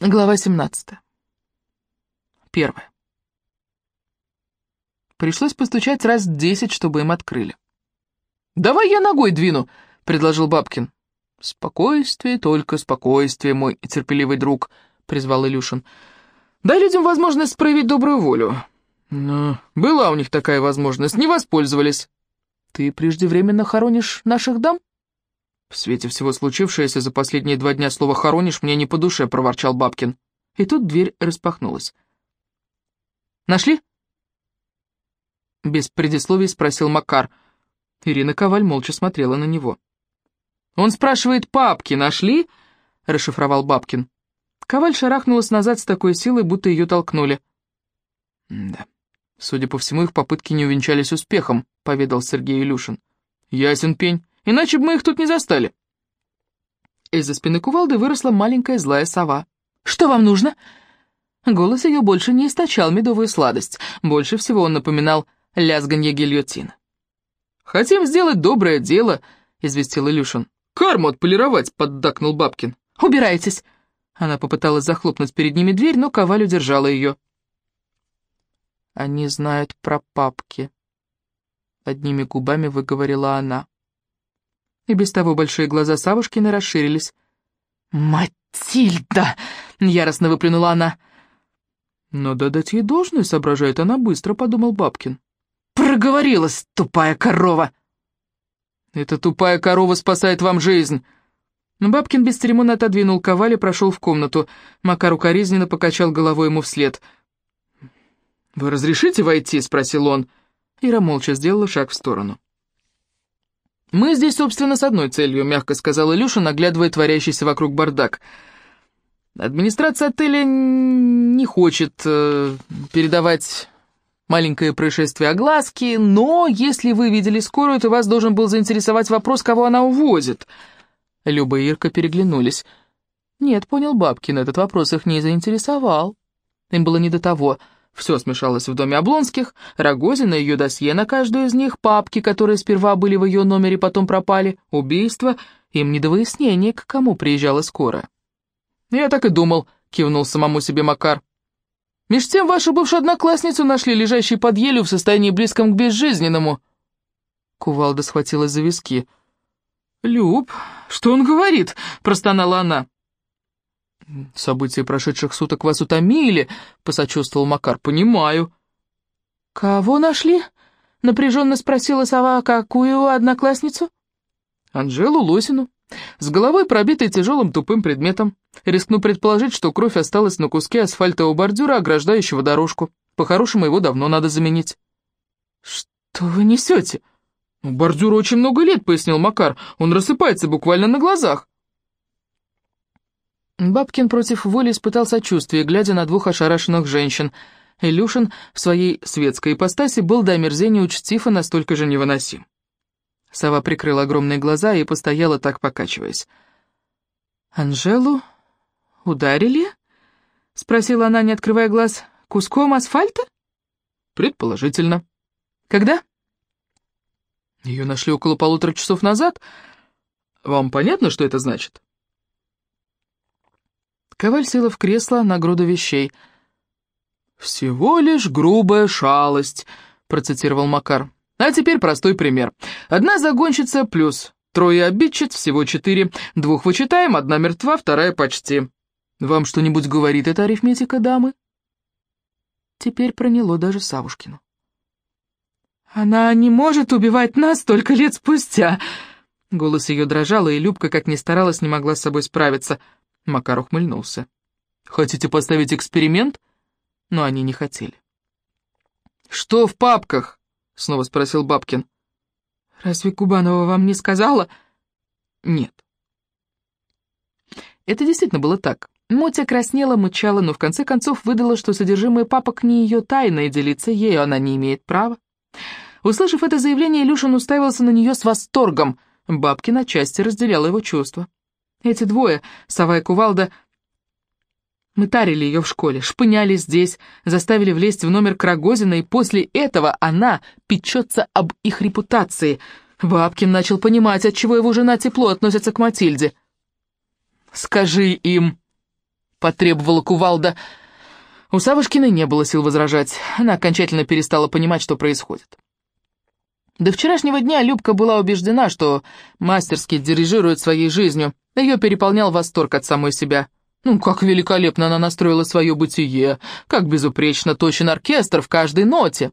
Глава 17. Первое. Пришлось постучать раз десять, чтобы им открыли. «Давай я ногой двину», — предложил Бабкин. «Спокойствие, только спокойствие, мой терпеливый друг», — призвал Илюшин. «Дай людям возможность проявить добрую волю». «Но была у них такая возможность, не воспользовались». «Ты преждевременно хоронишь наших дам?» «В свете всего случившегося за последние два дня слово «хоронишь» мне не по душе», — проворчал Бабкин. И тут дверь распахнулась. «Нашли?» Без предисловий спросил Макар. Ирина Коваль молча смотрела на него. «Он спрашивает, папки нашли?» — расшифровал Бабкин. Коваль шарахнулась назад с такой силой, будто ее толкнули. «Да, судя по всему, их попытки не увенчались успехом», — поведал Сергей Илюшин. «Ясен пень. Иначе бы мы их тут не застали». Из-за спины кувалды выросла маленькая злая сова. «Что вам нужно?» Голос ее больше не источал медовую сладость. Больше всего он напоминал лязганье гильотина. «Хотим сделать доброе дело», — известил Илюшин. «Карму отполировать», — поддакнул Бабкин. «Убирайтесь!» Она попыталась захлопнуть перед ними дверь, но Коваль удержала ее. «Они знают про папки», — одними губами выговорила она и без того большие глаза Савушкины расширились. «Матильда!» — яростно выплюнула она. «Надо дать ей должное», — соображает она быстро, — подумал Бабкин. «Проговорилась, тупая корова!» «Эта тупая корова спасает вам жизнь!» Бабкин бесцеремонно отодвинул коваль и прошел в комнату. Макар укоризненно покачал головой ему вслед. «Вы разрешите войти?» — спросил он. Ира молча сделала шаг в сторону. «Мы здесь, собственно, с одной целью», — мягко сказал Илюша, наглядывая творящийся вокруг бардак. «Администрация отеля не хочет э, передавать маленькое происшествие огласки, но если вы видели скорую, то вас должен был заинтересовать вопрос, кого она увозит». Люба и Ирка переглянулись. «Нет, понял Бабкин, этот вопрос их не заинтересовал. Им было не до того». Все смешалось в доме Облонских, Рогозина, ее досье на каждую из них, папки, которые сперва были в ее номере, потом пропали, убийство, им не до выяснения, к кому приезжала скорая. «Я так и думал», — кивнул самому себе Макар. «Меж тем вашу бывшую одноклассницу нашли, лежащей под елью в состоянии близком к безжизненному». Кувалда схватилась за виски. «Люб, что он говорит?» — простонала она. «События прошедших суток вас утомили», — посочувствовал Макар. «Понимаю». «Кого нашли?» — напряженно спросила сова. «Какую одноклассницу?» «Анжелу Лосину. С головой пробитой тяжелым тупым предметом. Рискну предположить, что кровь осталась на куске асфальтового бордюра, ограждающего дорожку. По-хорошему, его давно надо заменить». «Что вы несете?» «Бордюру очень много лет», — пояснил Макар. «Он рассыпается буквально на глазах». Бабкин против воли испытал сочувствие, глядя на двух ошарашенных женщин. Илюшин в своей светской ипостаси был до омерзения учтив и настолько же невыносим. Сова прикрыла огромные глаза и постояла так, покачиваясь. «Анжелу ударили?» — спросила она, не открывая глаз. «Куском асфальта?» «Предположительно». «Когда?» «Ее нашли около полутора часов назад. Вам понятно, что это значит?» Коваль села в кресло на груду вещей. «Всего лишь грубая шалость», — процитировал Макар. «А теперь простой пример. Одна загонщица плюс трое обидчиц, всего четыре. Двух вычитаем, одна мертва, вторая почти. Вам что-нибудь говорит эта арифметика, дамы?» Теперь проняло даже Савушкину. «Она не может убивать нас столько лет спустя!» Голос ее дрожал, и Любка, как ни старалась, не могла с собой справиться — Макар ухмыльнулся. «Хотите поставить эксперимент?» Но они не хотели. «Что в папках?» — снова спросил Бабкин. «Разве Кубанова вам не сказала?» «Нет». Это действительно было так. Мотя краснела, мычала, но в конце концов выдала, что содержимое папок не ее тайна, и делиться ею она не имеет права. Услышав это заявление, Илюшин уставился на нее с восторгом. Бабкин отчасти разделял его чувства. Эти двое, сова и кувалда, мы тарили ее в школе, шпыняли здесь, заставили влезть в номер Крагозина, и после этого она печется об их репутации. Бабкин начал понимать, отчего его жена тепло относится к Матильде. «Скажи им», — потребовала кувалда. У Савушкиной не было сил возражать. Она окончательно перестала понимать, что происходит. До вчерашнего дня Любка была убеждена, что мастерски дирижирует своей жизнью. Ее переполнял восторг от самой себя. Ну, как великолепно она настроила свое бытие, как безупречно точен оркестр в каждой ноте.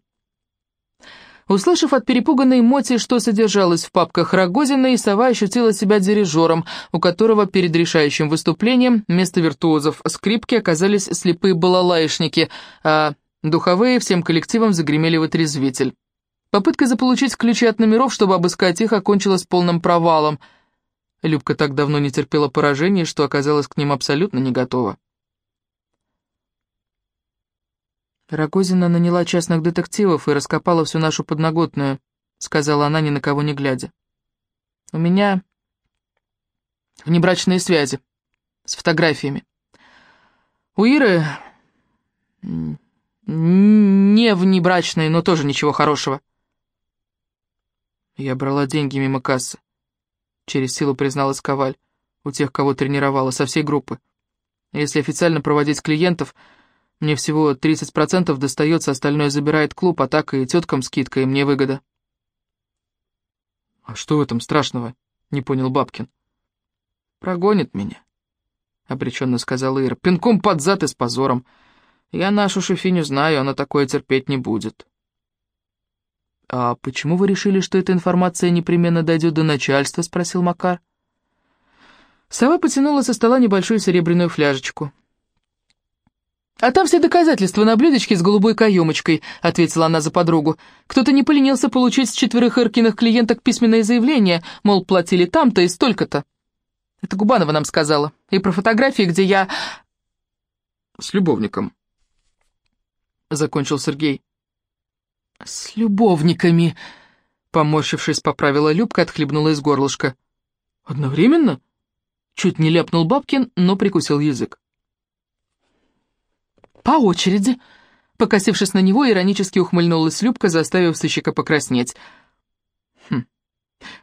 Услышав от перепуганной Моти, что содержалось в папках Рогозиной, сова ощутила себя дирижером, у которого перед решающим выступлением вместо виртуозов скрипки оказались слепые балалаишники, а духовые всем коллективом загремели в отрезвитель. Попытка заполучить ключи от номеров, чтобы обыскать их, окончилась полным провалом. Любка так давно не терпела поражений, что оказалась к ним абсолютно не готова. «Рогозина наняла частных детективов и раскопала всю нашу подноготную», — сказала она, ни на кого не глядя. «У меня внебрачные связи с фотографиями. У Иры не внебрачные, но тоже ничего хорошего. Я брала деньги мимо кассы. Через силу призналась Коваль. У тех, кого тренировала, со всей группы. Если официально проводить клиентов, мне всего 30% достается, остальное забирает клуб, а так и теткам скидка, и мне выгода. «А что в этом страшного?» — не понял Бабкин. «Прогонит меня», — обреченно сказала Ира. «Пинком под зад и с позором. Я нашу шефиню знаю, она такое терпеть не будет». «А почему вы решили, что эта информация непременно дойдет до начальства?» — спросил Макар. Сова потянула со стола небольшую серебряную фляжечку. «А там все доказательства на блюдечке с голубой каемочкой», — ответила она за подругу. «Кто-то не поленился получить с четверых Иркиных клиенток письменное заявление, мол, платили там-то и столько-то. Это Губанова нам сказала. И про фотографии, где я...» «С любовником», — закончил Сергей. «С любовниками», — поморщившись, поправила Любка, отхлебнула из горлышка. «Одновременно?» Чуть не ляпнул Бабкин, но прикусил язык. «По очереди», — покосившись на него, иронически ухмыльнулась Любка, заставив сыщика покраснеть. «Хм,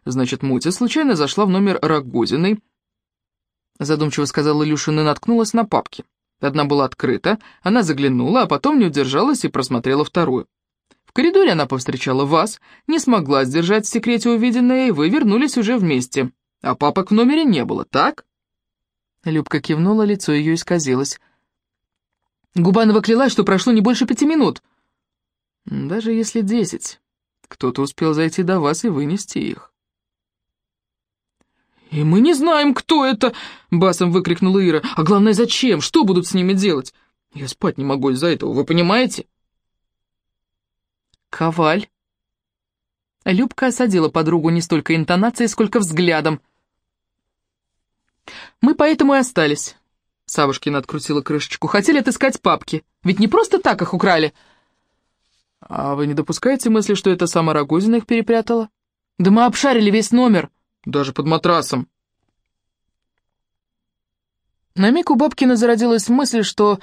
значит, Мутя случайно зашла в номер Рогозиной», — задумчиво сказала Илюшин и наткнулась на папки. Одна была открыта, она заглянула, а потом не удержалась и просмотрела вторую. Коридоре она повстречала вас, не смогла сдержать в секрете увиденное, и вы вернулись уже вместе. А папок в номере не было, так?» Любка кивнула, лицо ее исказилось. Губанова клялась, что прошло не больше пяти минут. «Даже если десять. Кто-то успел зайти до вас и вынести их». «И мы не знаем, кто это!» — басом выкрикнула Ира. «А главное, зачем? Что будут с ними делать? Я спать не могу из-за этого, вы понимаете?» «Коваль». Любка осадила подругу не столько интонацией, сколько взглядом. «Мы поэтому и остались». Савушкина открутила крышечку. «Хотели отыскать папки. Ведь не просто так их украли». «А вы не допускаете мысли, что это сама Рогозина их перепрятала?» «Да мы обшарили весь номер, даже под матрасом». На миг у Бабкина зародилась мысль, что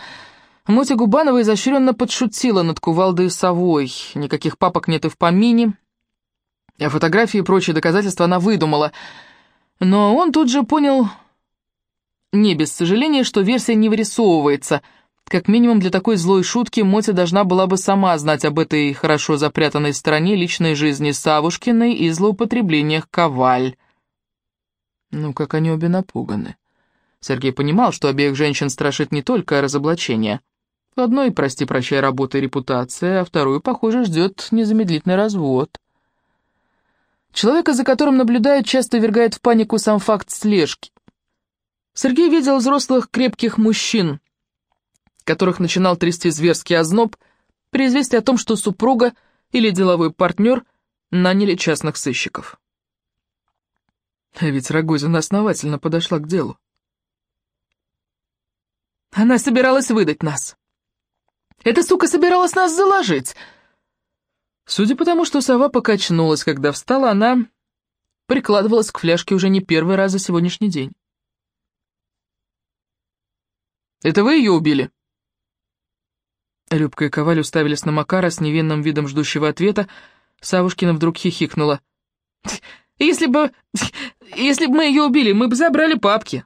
Мотя Губанова изощренно подшутила над кувалдой и совой. Никаких папок нет и в помине. А фотографии и прочие доказательства она выдумала. Но он тут же понял, не без сожаления, что версия не вырисовывается. Как минимум для такой злой шутки Мотя должна была бы сама знать об этой хорошо запрятанной стороне личной жизни Савушкиной и злоупотреблениях Коваль. Ну, как они обе напуганы. Сергей понимал, что обеих женщин страшит не только разоблачение. Одной, прости-прощай, работа и репутация, а вторую, похоже, ждет незамедлительный развод. Человека, за которым наблюдают, часто вергает в панику сам факт слежки. Сергей видел взрослых крепких мужчин, которых начинал трясти зверский озноб при известии о том, что супруга или деловой партнер наняли частных сыщиков. Ведь Рогозина основательно подошла к делу. Она собиралась выдать нас. Эта сука собиралась нас заложить. Судя по тому, что сова покачнулась, когда встала, она прикладывалась к фляжке уже не первый раз за сегодняшний день. «Это вы ее убили?» Любка и Коваль уставились на Макара с невинным видом ждущего ответа. Савушкина вдруг хихикнула. «Если бы... если бы мы ее убили, мы бы забрали папки.